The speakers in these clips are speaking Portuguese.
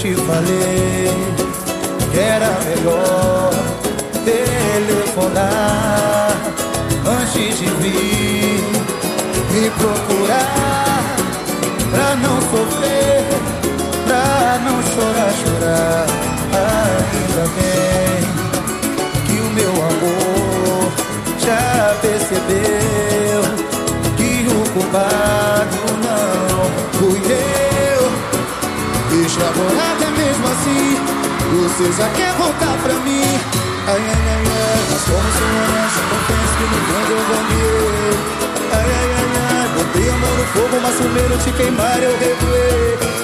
te falei que era melhor telefonar antes de vir me procurar pra não sofrer, pra não chorar, chorar. Ainda bem você já quer voltar pra mim. Ai, ai, ai, ai, mas como sou honesto, confesso que no fundo eu ganhei. Ai, ai, ai, ai, botei a mão no fogo, mas primeiro te queimar eu revoei.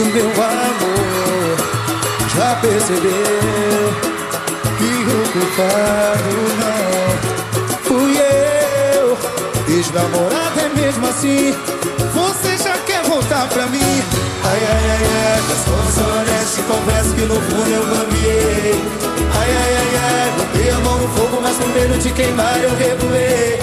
O meu amor já percebeu que o culpado não fui eu. Ex-namorado é mesmo assim, você já quer voltar pra mim? Ai, ai, ai, ai, mas sou honesto, confesso que no fundo eu gambiei. Ai, ai, ai, ai, botei a mão no fogo, mas com medo de queimar eu revoei.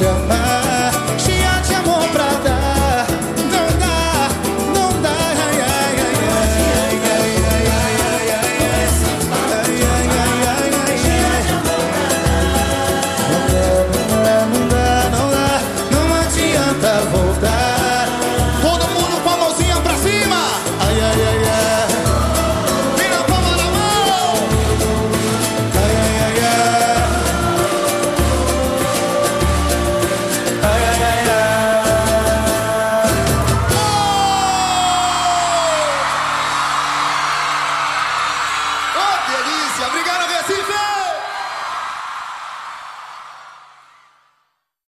your pass.